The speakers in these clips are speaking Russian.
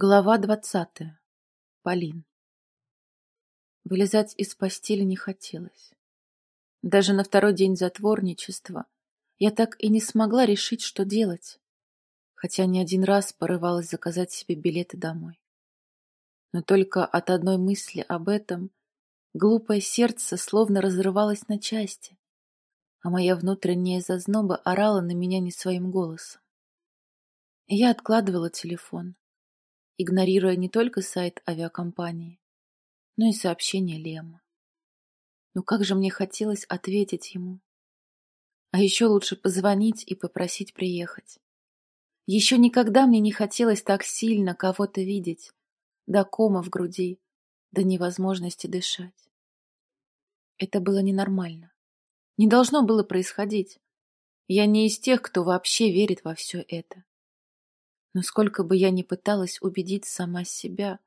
Глава двадцатая. Полин. Вылезать из постели не хотелось. Даже на второй день затворничества я так и не смогла решить, что делать, хотя не один раз порывалась заказать себе билеты домой. Но только от одной мысли об этом глупое сердце словно разрывалось на части, а моя внутренняя зазноба орала на меня не своим голосом. Я откладывала телефон, игнорируя не только сайт авиакомпании, но и сообщение Лема. Ну как же мне хотелось ответить ему. А еще лучше позвонить и попросить приехать. Еще никогда мне не хотелось так сильно кого-то видеть, до кома в груди, до невозможности дышать. Это было ненормально. Не должно было происходить. Я не из тех, кто вообще верит во все это. Но сколько бы я ни пыталась убедить сама себя,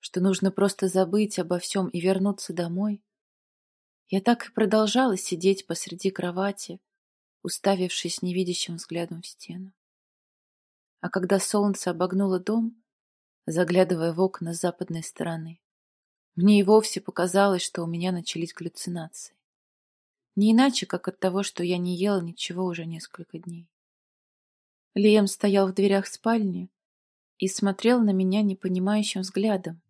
что нужно просто забыть обо всем и вернуться домой, я так и продолжала сидеть посреди кровати, уставившись невидящим взглядом в стену. А когда солнце обогнуло дом, заглядывая в окна с западной стороны, мне и вовсе показалось, что у меня начались галлюцинации. Не иначе, как от того, что я не ела ничего уже несколько дней. Лиэм стоял в дверях спальни и смотрел на меня непонимающим взглядом,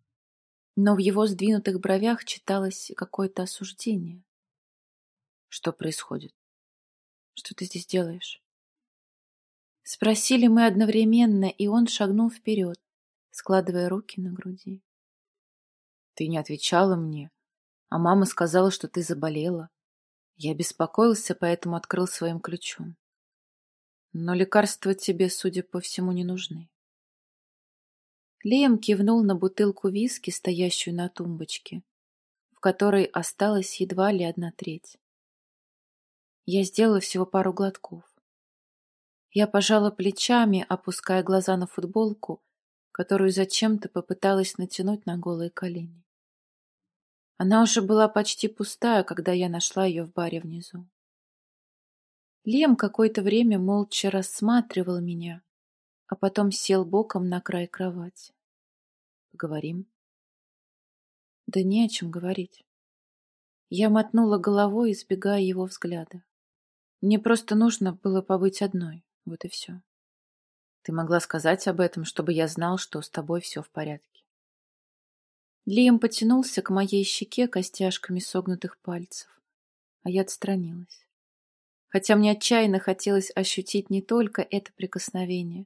но в его сдвинутых бровях читалось какое-то осуждение. Что происходит? Что ты здесь делаешь? Спросили мы одновременно, и он шагнул вперед, складывая руки на груди. Ты не отвечала мне, а мама сказала, что ты заболела. Я беспокоился, поэтому открыл своим ключом. Но лекарства тебе, судя по всему, не нужны. Лиам кивнул на бутылку виски, стоящую на тумбочке, в которой осталась едва ли одна треть. Я сделала всего пару глотков. Я пожала плечами, опуская глаза на футболку, которую зачем-то попыталась натянуть на голые колени. Она уже была почти пустая, когда я нашла ее в баре внизу. Лем какое-то время молча рассматривал меня, а потом сел боком на край кровати. Поговорим? Да не о чем говорить. Я мотнула головой, избегая его взгляда. Мне просто нужно было побыть одной, вот и все. Ты могла сказать об этом, чтобы я знал, что с тобой все в порядке. Лием потянулся к моей щеке костяшками согнутых пальцев, а я отстранилась хотя мне отчаянно хотелось ощутить не только это прикосновение,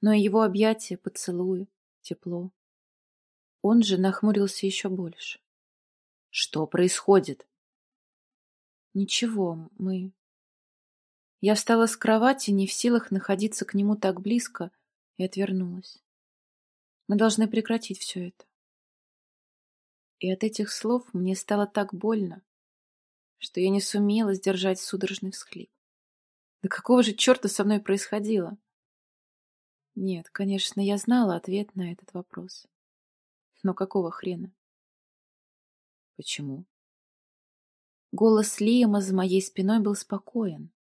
но и его объятия, поцелуи, тепло. Он же нахмурился еще больше. Что происходит? Ничего, мы... Я встала с кровати, не в силах находиться к нему так близко, и отвернулась. Мы должны прекратить все это. И от этих слов мне стало так больно, что я не сумела сдержать судорожный всхлип. Да какого же черта со мной происходило? Нет, конечно, я знала ответ на этот вопрос. Но какого хрена? Почему? Голос Лиама за моей спиной был спокоен,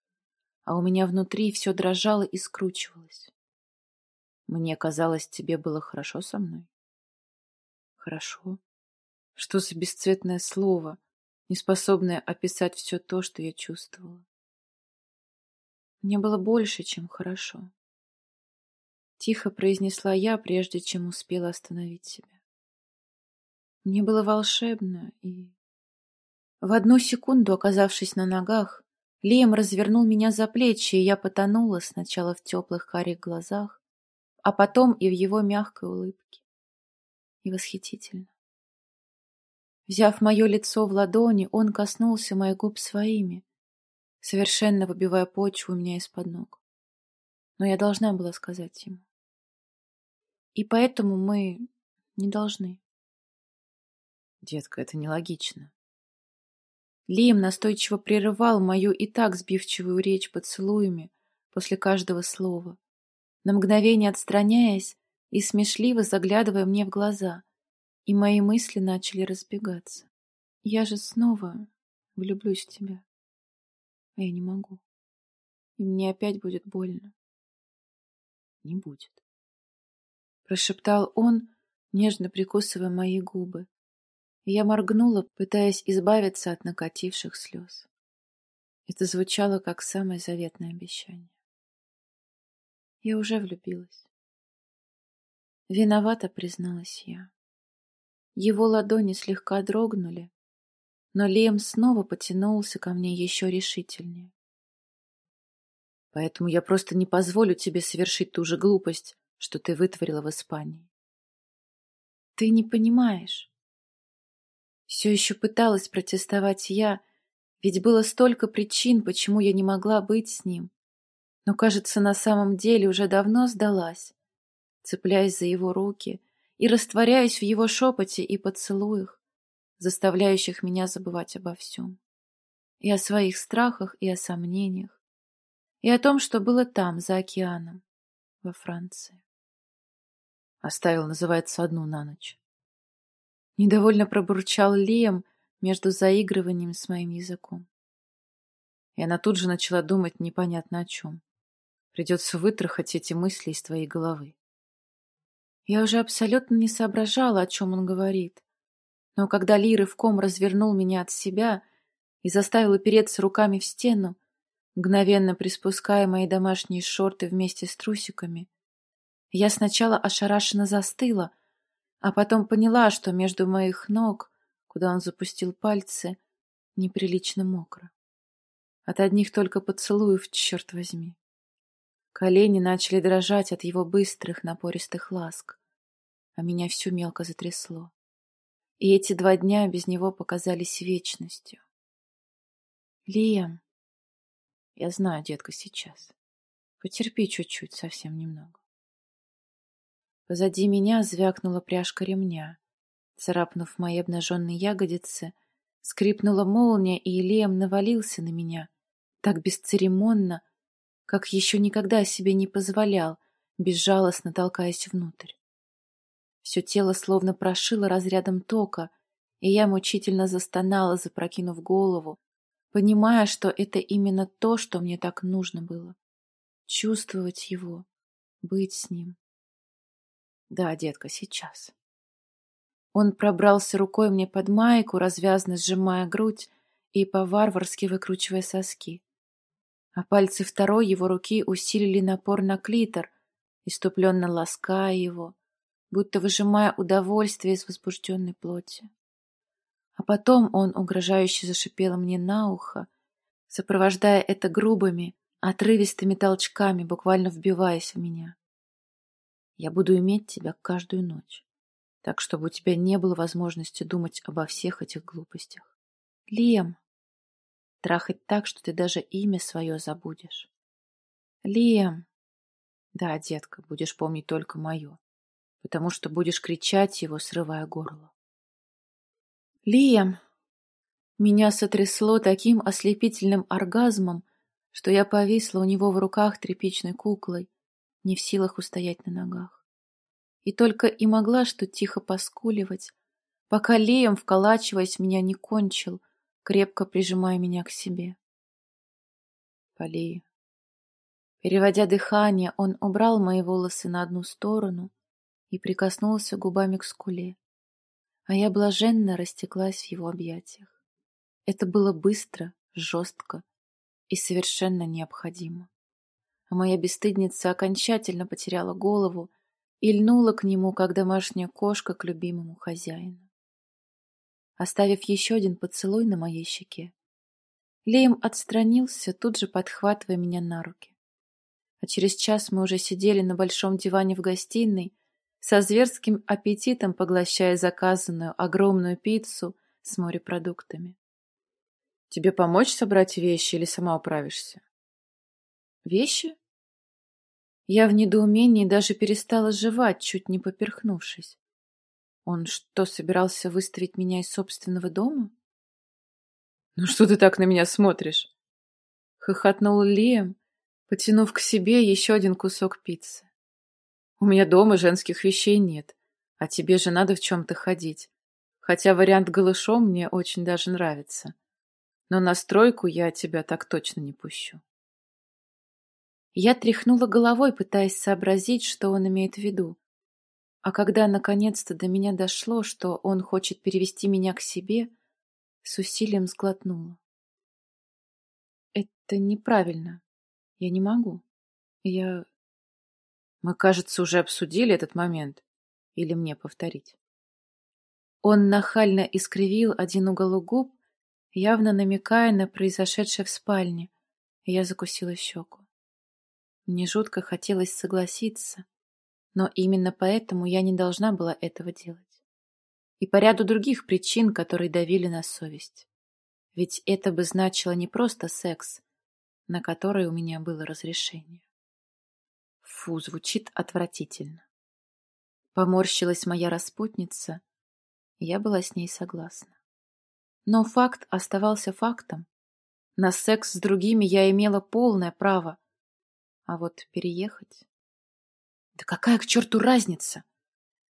а у меня внутри все дрожало и скручивалось. Мне казалось, тебе было хорошо со мной. Хорошо? Что за бесцветное слово? Не способная описать все то, что я чувствовала. Мне было больше, чем хорошо. Тихо произнесла я, прежде чем успела остановить себя. Мне было волшебно, и... В одну секунду, оказавшись на ногах, Лием развернул меня за плечи, и я потонула сначала в теплых карих глазах, а потом и в его мягкой улыбке. И восхитительно. Взяв мое лицо в ладони, он коснулся моих губ своими, совершенно выбивая почву у меня из-под ног. Но я должна была сказать ему. И поэтому мы не должны. Детка, это нелогично. Лием настойчиво прерывал мою и так сбивчивую речь поцелуями после каждого слова, на мгновение отстраняясь и смешливо заглядывая мне в глаза — и мои мысли начали разбегаться. Я же снова влюблюсь в тебя. А я не могу. И мне опять будет больно. Не будет. Прошептал он, нежно прикусывая мои губы. И я моргнула, пытаясь избавиться от накативших слез. Это звучало как самое заветное обещание. Я уже влюбилась. Виновата, призналась я. Его ладони слегка дрогнули, но Лем снова потянулся ко мне еще решительнее. Поэтому я просто не позволю тебе совершить ту же глупость, что ты вытворила в Испании. Ты не понимаешь. Все еще пыталась протестовать я, ведь было столько причин, почему я не могла быть с ним. Но, кажется, на самом деле уже давно сдалась, цепляясь за его руки и растворяясь в его шепоте и поцелуях, заставляющих меня забывать обо всем. И о своих страхах, и о сомнениях, и о том, что было там, за океаном, во Франции. Оставил, называется, одну на ночь. Недовольно пробурчал Лиам между заигрыванием с моим языком. И она тут же начала думать непонятно о чем. Придется вытрахать эти мысли из твоей головы. Я уже абсолютно не соображала, о чем он говорит. Но когда Ли рывком развернул меня от себя и заставил опереться руками в стену, мгновенно приспуская мои домашние шорты вместе с трусиками, я сначала ошарашенно застыла, а потом поняла, что между моих ног, куда он запустил пальцы, неприлично мокро. От одних только поцелуев, черт возьми. Колени начали дрожать от его быстрых, напористых ласк, а меня всю мелко затрясло. И эти два дня без него показались вечностью. Лиам, я знаю, детка, сейчас. Потерпи чуть-чуть, совсем немного. Позади меня звякнула пряжка ремня. Царапнув мои обнаженные ягодицы, скрипнула молния, и Лиам навалился на меня, так бесцеремонно, как еще никогда себе не позволял, безжалостно толкаясь внутрь. Все тело словно прошило разрядом тока, и я мучительно застонала, запрокинув голову, понимая, что это именно то, что мне так нужно было. Чувствовать его, быть с ним. Да, детка, сейчас. Он пробрался рукой мне под майку, развязно сжимая грудь и по-варварски выкручивая соски а пальцы второй его руки усилили напор на клитор, иступленно лаская его, будто выжимая удовольствие из возбужденной плоти. А потом он угрожающе зашипел мне на ухо, сопровождая это грубыми, отрывистыми толчками, буквально вбиваясь в меня. Я буду иметь тебя каждую ночь, так чтобы у тебя не было возможности думать обо всех этих глупостях. Лем, Трахать так, что ты даже имя свое забудешь. Лем. Да, детка, будешь помнить только мое, потому что будешь кричать его, срывая горло. Лем. Меня сотрясло таким ослепительным оргазмом, что я повисла у него в руках тряпичной куклой, не в силах устоять на ногах. И только и могла что тихо поскуливать, пока Леем, вколачиваясь, меня не кончил, крепко прижимая меня к себе. Полей. Переводя дыхание, он убрал мои волосы на одну сторону и прикоснулся губами к скуле, а я блаженно растеклась в его объятиях. Это было быстро, жестко и совершенно необходимо. А моя бесстыдница окончательно потеряла голову и льнула к нему, как домашняя кошка к любимому хозяину оставив еще один поцелуй на моей щеке. Леем отстранился, тут же подхватывая меня на руки. А через час мы уже сидели на большом диване в гостиной, со зверским аппетитом поглощая заказанную огромную пиццу с морепродуктами. «Тебе помочь собрать вещи или сама управишься?» «Вещи?» Я в недоумении даже перестала жевать, чуть не поперхнувшись. Он что, собирался выставить меня из собственного дома? «Ну что ты так на меня смотришь?» Хохотнул Лиэм, потянув к себе еще один кусок пиццы. «У меня дома женских вещей нет, а тебе же надо в чем-то ходить. Хотя вариант голышом мне очень даже нравится. Но на стройку я тебя так точно не пущу». Я тряхнула головой, пытаясь сообразить, что он имеет в виду. А когда наконец-то до меня дошло, что он хочет перевести меня к себе, с усилием сглотнула. Это неправильно. Я не могу. Я... Мы, кажется, уже обсудили этот момент. Или мне повторить? Он нахально искривил один уголок губ, явно намекая на произошедшее в спальне, я закусила щеку. Мне жутко хотелось согласиться, но именно поэтому я не должна была этого делать. И по ряду других причин, которые давили на совесть. Ведь это бы значило не просто секс, на который у меня было разрешение. Фу, звучит отвратительно. Поморщилась моя распутница, я была с ней согласна. Но факт оставался фактом. На секс с другими я имела полное право. А вот переехать... Да какая к черту разница?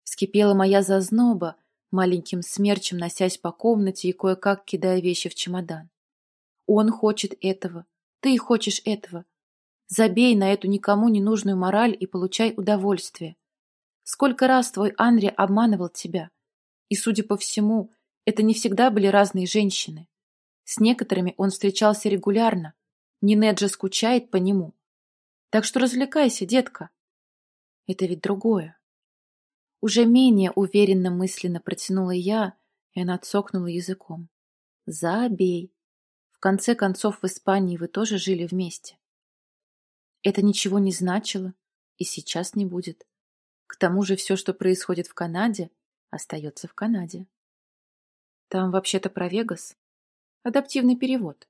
Вскипела моя зазноба, маленьким смерчем носясь по комнате и кое-как кидая вещи в чемодан. Он хочет этого, ты хочешь этого. Забей на эту никому не нужную мораль и получай удовольствие. Сколько раз твой Анри обманывал тебя? И, судя по всему, это не всегда были разные женщины. С некоторыми он встречался регулярно. Нинет же скучает по нему. Так что развлекайся, детка. Это ведь другое. Уже менее уверенно мысленно протянула я, и она цокнула языком. Забей. В конце концов, в Испании вы тоже жили вместе. Это ничего не значило и сейчас не будет. К тому же все, что происходит в Канаде, остается в Канаде. Там вообще-то про Вегас. Адаптивный перевод.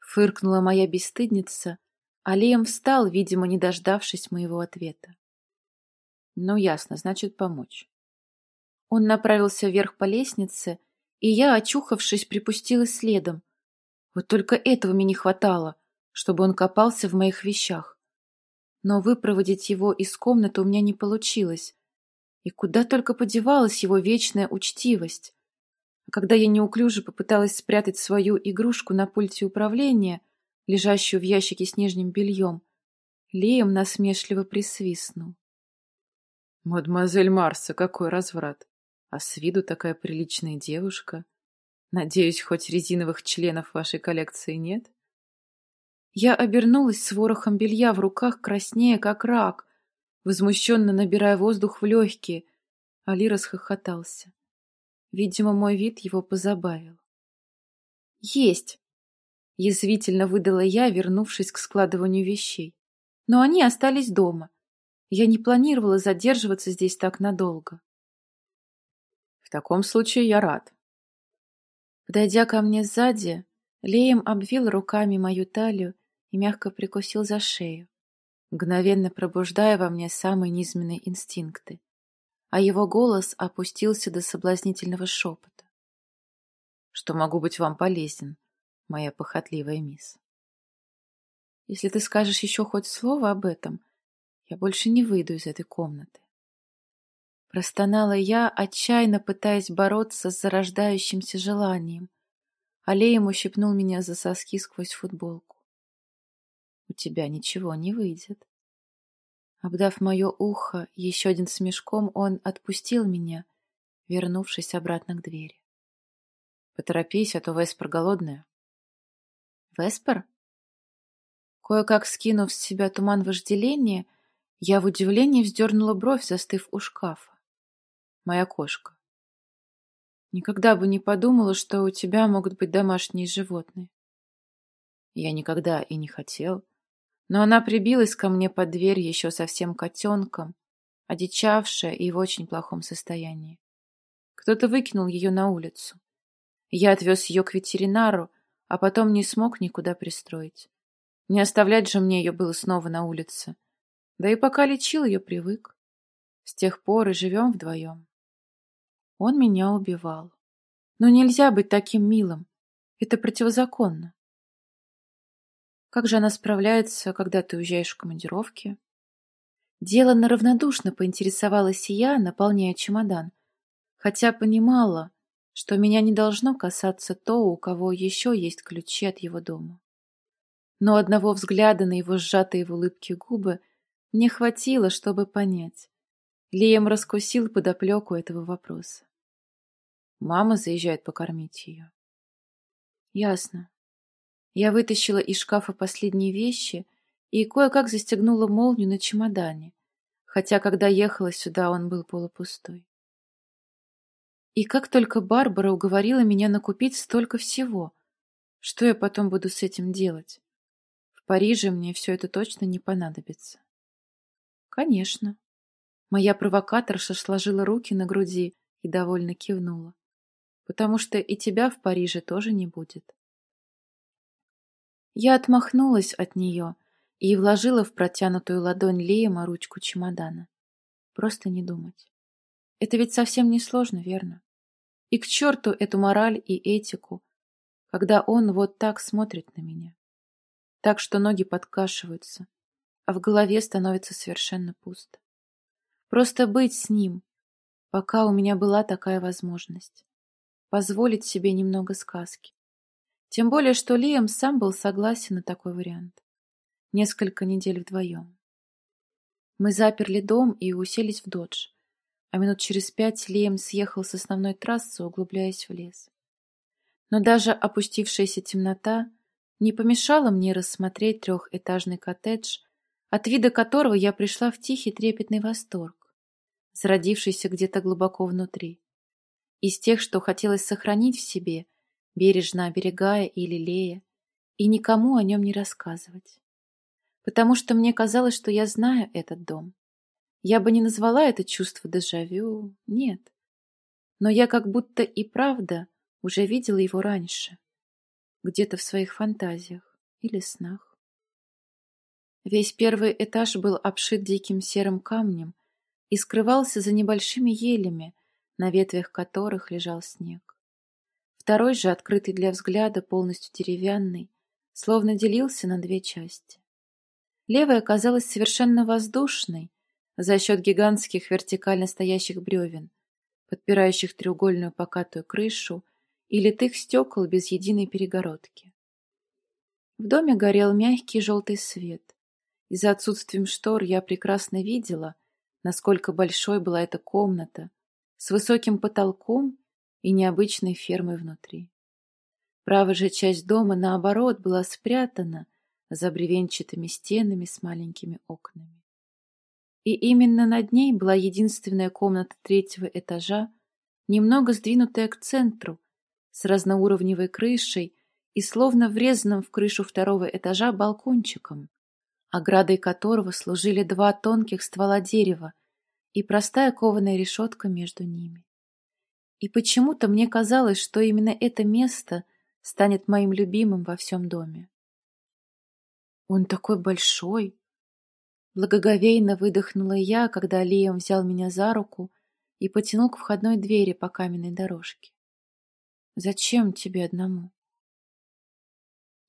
Фыркнула моя бесстыдница, а Лиам встал, видимо, не дождавшись моего ответа. Ну, ясно, значит, помочь. Он направился вверх по лестнице, и я, очухавшись, припустилась следом. Вот только этого мне не хватало, чтобы он копался в моих вещах но выпроводить его из комнаты у меня не получилось. И куда только подевалась его вечная учтивость. Когда я неуклюже попыталась спрятать свою игрушку на пульте управления, лежащую в ящике с нижним бельем, Лиам насмешливо присвистнул. «Мадемуазель Марса, какой разврат! А с виду такая приличная девушка. Надеюсь, хоть резиновых членов вашей коллекции нет?» Я обернулась с ворохом белья в руках, краснея, как рак, возмущенно набирая воздух в легкие. Али расхохотался. Видимо, мой вид его позабавил. «Есть!» — язвительно выдала я, вернувшись к складыванию вещей. Но они остались дома. Я не планировала задерживаться здесь так надолго. «В таком случае я рад». Подойдя ко мне сзади, Леем обвил руками мою талию и мягко прикусил за шею, мгновенно пробуждая во мне самые низменные инстинкты, а его голос опустился до соблазнительного шепота. «Что могу быть вам полезен, моя похотливая мисс?» «Если ты скажешь еще хоть слово об этом, я больше не выйду из этой комнаты». Простонала я, отчаянно пытаясь бороться с зарождающимся желанием. Алеем ущипнул меня за соски сквозь футболку у тебя ничего не выйдет. Обдав мое ухо еще один смешком, он отпустил меня, вернувшись обратно к двери. Поторопись, а то Веспер голодная. Веспер? Кое-как скинув с себя туман вожделения, я в удивлении вздернула бровь, застыв у шкафа. Моя кошка. Никогда бы не подумала, что у тебя могут быть домашние животные. Я никогда и не хотел но она прибилась ко мне под дверь еще совсем котенком, одичавшая и в очень плохом состоянии. Кто-то выкинул ее на улицу. Я отвез ее к ветеринару, а потом не смог никуда пристроить. Не оставлять же мне ее было снова на улице. Да и пока лечил ее, привык. С тех пор и живем вдвоем. Он меня убивал. Но нельзя быть таким милым. Это противозаконно. Как же она справляется, когда ты уезжаешь в командировке? Деланно равнодушно поинтересовалась я, наполняя чемодан, хотя понимала, что меня не должно касаться то, у кого еще есть ключи от его дома. Но одного взгляда на его сжатые в улыбке губы мне хватило, чтобы понять. Лием раскусил подоплеку этого вопроса. Мама заезжает покормить ее. Ясно. Я вытащила из шкафа последние вещи и кое-как застегнула молнию на чемодане, хотя когда ехала сюда, он был полупустой. И как только Барбара уговорила меня накупить столько всего, что я потом буду с этим делать? В Париже мне все это точно не понадобится. Конечно. Моя провокаторша сложила руки на груди и довольно кивнула. Потому что и тебя в Париже тоже не будет. Я отмахнулась от нее и вложила в протянутую ладонь Лиема ручку чемодана. Просто не думать. Это ведь совсем не сложно, верно? И к черту эту мораль и этику, когда он вот так смотрит на меня. Так что ноги подкашиваются, а в голове становится совершенно пусто. Просто быть с ним, пока у меня была такая возможность. Позволить себе немного сказки. Тем более, что Лиам сам был согласен на такой вариант. Несколько недель вдвоем. Мы заперли дом и уселись в додж, а минут через пять Лиам съехал с основной трассы, углубляясь в лес. Но даже опустившаяся темнота не помешала мне рассмотреть трехэтажный коттедж, от вида которого я пришла в тихий трепетный восторг зародившийся где-то глубоко внутри. Из тех, что хотелось сохранить в себе, бережно оберегая и лелея, и никому о нем не рассказывать. Потому что мне казалось, что я знаю этот дом. Я бы не назвала это чувство дежавю, нет. Но я как будто и правда уже видела его раньше, где-то в своих фантазиях или снах. Весь первый этаж был обшит диким серым камнем, и скрывался за небольшими елями, на ветвях которых лежал снег. Второй же, открытый для взгляда, полностью деревянный, словно делился на две части. Левая оказалась совершенно воздушной за счет гигантских вертикально стоящих бревен, подпирающих треугольную покатую крышу и литых стекол без единой перегородки. В доме горел мягкий желтый свет, и за отсутствием штор я прекрасно видела, насколько большой была эта комната, с высоким потолком и необычной фермой внутри. Правая же часть дома, наоборот, была спрятана за бревенчатыми стенами с маленькими окнами. И именно над ней была единственная комната третьего этажа, немного сдвинутая к центру, с разноуровневой крышей и словно врезанным в крышу второго этажа балкончиком, оградой которого служили два тонких ствола дерева и простая кованая решетка между ними. И почему-то мне казалось, что именно это место станет моим любимым во всем доме. «Он такой большой!» Благоговейно выдохнула я, когда Лиам взял меня за руку и потянул к входной двери по каменной дорожке. «Зачем тебе одному?»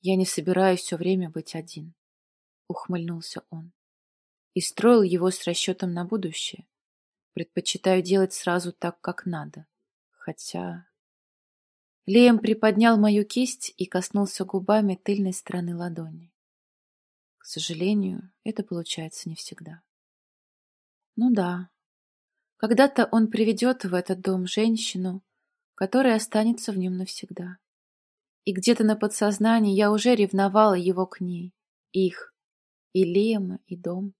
«Я не собираюсь все время быть один», — ухмыльнулся он. И строил его с расчетом на будущее. Предпочитаю делать сразу так, как надо. Хотя... Лем приподнял мою кисть и коснулся губами тыльной стороны ладони. К сожалению, это получается не всегда. Ну да, когда-то он приведет в этот дом женщину, которая останется в нем навсегда. И где-то на подсознании я уже ревновала его к ней, их, и Лема, и дом,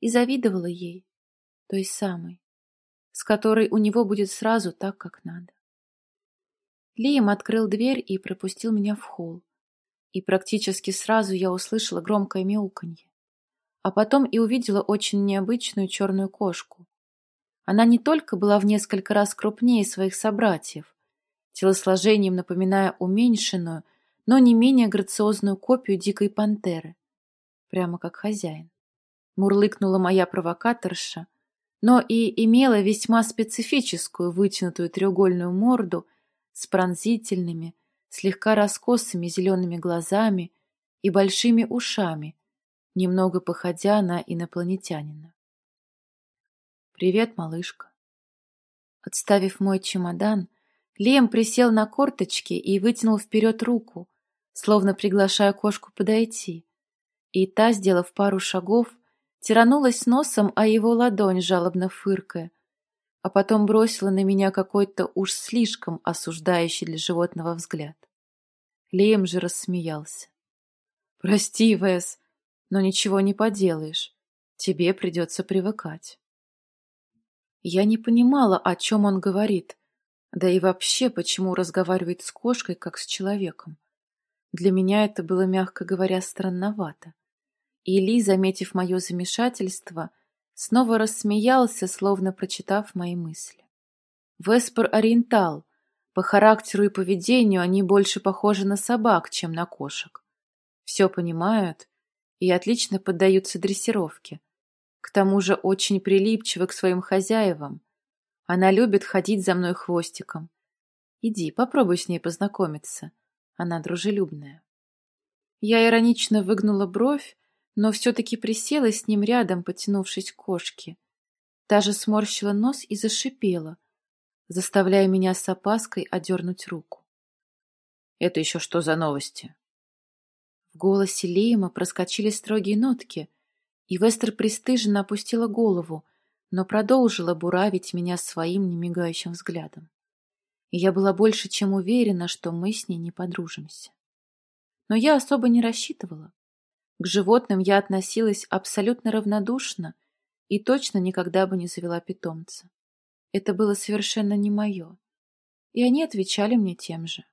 и завидовала ей, той самой, с которой у него будет сразу так, как надо. Лием открыл дверь и пропустил меня в холл, и практически сразу я услышала громкое мяуканье, а потом и увидела очень необычную черную кошку. Она не только была в несколько раз крупнее своих собратьев, телосложением напоминая уменьшенную, но не менее грациозную копию дикой пантеры, прямо как хозяин. Мурлыкнула моя провокаторша, но и имела весьма специфическую вытянутую треугольную морду с пронзительными, слегка раскосыми зелеными глазами и большими ушами, немного походя на инопланетянина. «Привет, малышка». Отставив мой чемодан, Лем присел на корточки и вытянул вперед руку, словно приглашая кошку подойти, и та, сделав пару шагов, тиранулась носом о его ладонь, жалобно фыркая, а потом бросила на меня какой-то уж слишком осуждающий для животного взгляд. Лием же рассмеялся. «Прости, Вес, но ничего не поделаешь. Тебе придется привыкать». Я не понимала, о чем он говорит, да и вообще, почему разговаривает с кошкой, как с человеком. Для меня это было, мягко говоря, странновато. И Ли, заметив мое замешательство, снова рассмеялся, словно прочитав мои мысли. Веспер ориентал. По характеру и поведению они больше похожи на собак, чем на кошек. Все понимают и отлично поддаются дрессировке. К тому же очень прилипчивы к своим хозяевам. Она любит ходить за мной хвостиком. Иди, попробуй с ней познакомиться. Она дружелюбная. Я иронично выгнула бровь, но все-таки присела с ним рядом, потянувшись к кошке. Даже сморщила нос и зашипела, заставляя меня с опаской одернуть руку. «Это еще что за новости?» В голосе Лиема проскочили строгие нотки, и Вестер пристыженно опустила голову, но продолжила буравить меня своим немигающим взглядом. И я была больше чем уверена, что мы с ней не подружимся. Но я особо не рассчитывала. К животным я относилась абсолютно равнодушно и точно никогда бы не завела питомца. Это было совершенно не мое. И они отвечали мне тем же.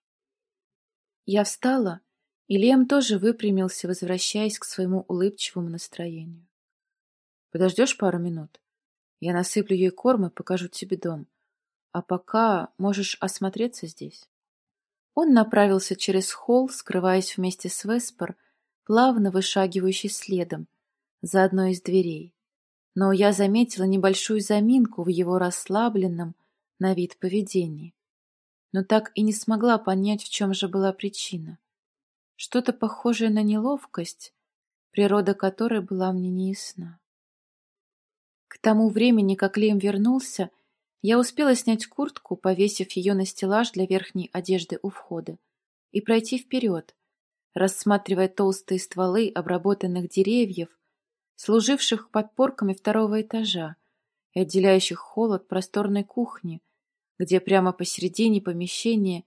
Я встала, и Лем тоже выпрямился, возвращаясь к своему улыбчивому настроению. «Подождешь пару минут? Я насыплю ей корм и покажу тебе дом. А пока можешь осмотреться здесь». Он направился через холл, скрываясь вместе с Веспор, плавно вышагивающий следом, за одной из дверей. Но я заметила небольшую заминку в его расслабленном на вид поведении. Но так и не смогла понять, в чем же была причина. Что-то похожее на неловкость, природа которой была мне неясна. К тому времени, как Лем вернулся, я успела снять куртку, повесив ее на стеллаж для верхней одежды у входа, и пройти вперед, рассматривая толстые стволы обработанных деревьев, служивших подпорками второго этажа и отделяющих холл от просторной кухни, где прямо посередине помещения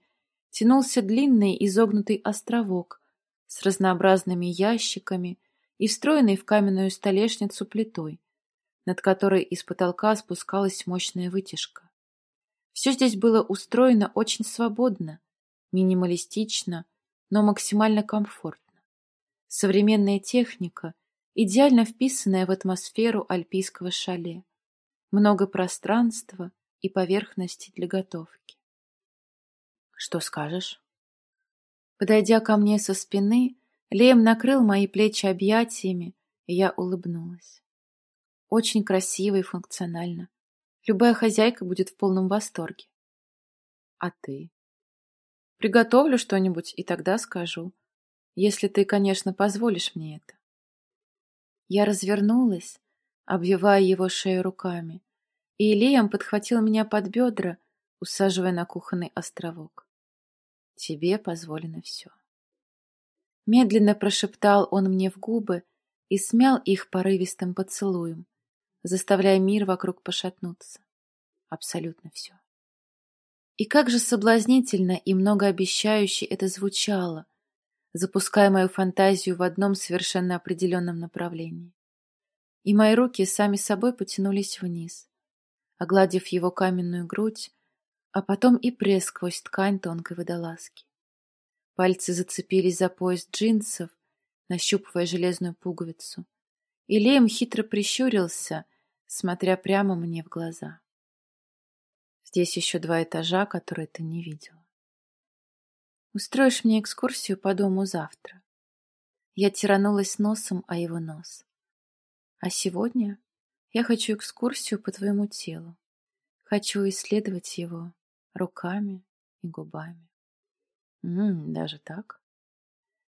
тянулся длинный изогнутый островок с разнообразными ящиками и встроенной в каменную столешницу плитой, над которой из потолка спускалась мощная вытяжка. Все здесь было устроено очень свободно, минималистично, но максимально комфортно. Современная техника, идеально вписанная в атмосферу альпийского шале. Много пространства и поверхности для готовки. Что скажешь? Подойдя ко мне со спины, Лем накрыл мои плечи объятиями, и я улыбнулась. Очень красиво и функционально. Любая хозяйка будет в полном восторге. А ты? Приготовлю что-нибудь и тогда скажу. Если ты, конечно, позволишь мне это. Я развернулась, обвивая его шею руками, и Ильям подхватил меня под бедра, усаживая на кухонный островок. Тебе позволено все. Медленно прошептал он мне в губы и смял их порывистым поцелуем, заставляя мир вокруг пошатнуться. Абсолютно все. И как же соблазнительно и многообещающе это звучало, запуская мою фантазию в одном совершенно определенном направлении. И мои руки сами собой потянулись вниз, огладив его каменную грудь, а потом и пресс сквозь ткань тонкой водолазки. Пальцы зацепились за пояс джинсов, нащупывая железную пуговицу, и Леем хитро прищурился, смотря прямо мне в глаза. Здесь еще два этажа, которые ты не видела. Устроишь мне экскурсию по дому завтра. Я тиранулась носом о его нос. А сегодня я хочу экскурсию по твоему телу. Хочу исследовать его руками и губами. Ммм, даже так?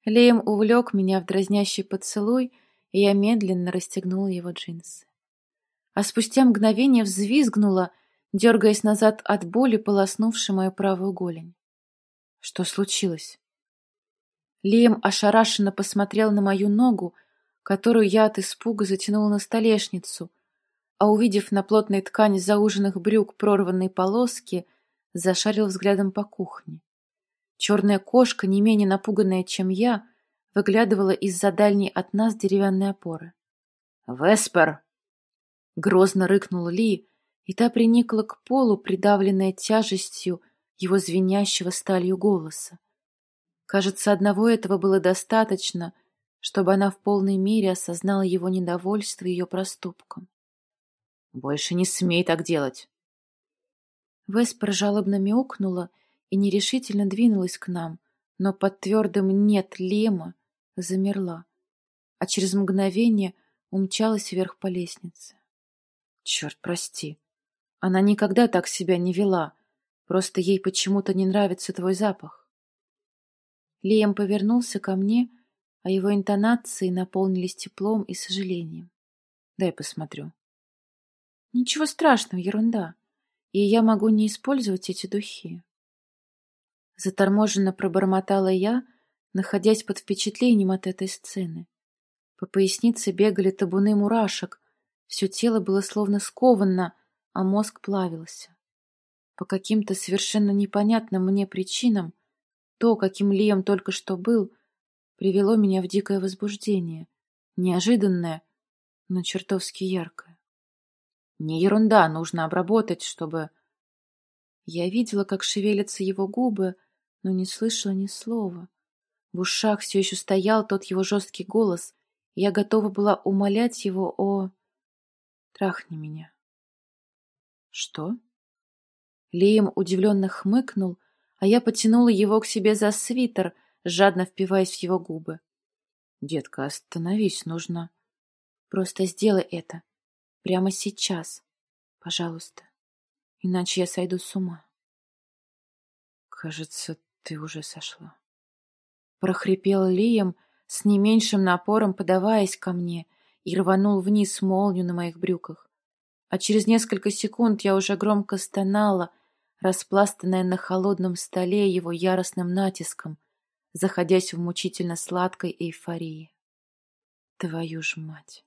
Леем увлек меня в дразнящий поцелуй, и я медленно расстегнула его джинсы. А спустя мгновение взвизгнула, дергаясь назад от боли, полоснувшей мою правую голень. Что случилось? Лием ошарашенно посмотрел на мою ногу, которую я от испуга затянула на столешницу, а увидев на плотной ткани зауженных брюк прорванные полоски, зашарил взглядом по кухне. Черная кошка, не менее напуганная, чем я, выглядывала из-за дальней от нас деревянной опоры. «Веспер!» Грозно рыкнул Ли, и та приникла к полу, придавленная тяжестью его звенящего сталью голоса. Кажется, одного этого было достаточно, чтобы она в полной мере осознала его недовольство ее проступком. «Больше не смей так делать!» Веспер жалобно мяукнула и нерешительно двинулась к нам, но под твердым «нет» Лема замерла, а через мгновение умчалась вверх по лестнице. Черт, прости. Она никогда так себя не вела, просто ей почему-то не нравится твой запах. Лием повернулся ко мне, а его интонации наполнились теплом и сожалением. Дай посмотрю. Ничего страшного, ерунда. И я могу не использовать эти духи. Заторможенно пробормотала я, находясь под впечатлением от этой сцены. По пояснице бегали табуны мурашек, все тело было словно сковано, а мозг плавился. По каким-то совершенно непонятным мне причинам то, каким Лием только что был, привело меня в дикое возбуждение, неожиданное, но чертовски яркое. Не ерунда, нужно обработать, чтобы... Я видела, как шевелятся его губы, но не слышала ни слова. В ушах все еще стоял тот его жесткий голос, и я готова была умолять его о... Трахни меня. Что? Лием удивленно хмыкнул, а я потянула его к себе за свитер, жадно впиваясь в его губы. Детка, остановись, нужно... Просто сделай это. Прямо сейчас. Пожалуйста. Иначе я сойду с ума. Кажется, ты уже сошла. Прохрипел Лием, с не меньшим напором подаваясь ко мне, и рванул вниз молнию на моих брюках. А через несколько секунд я уже громко стонала, распластанная на холодном столе его яростным натиском, заходясь в мучительно сладкой эйфории. Твою ж мать!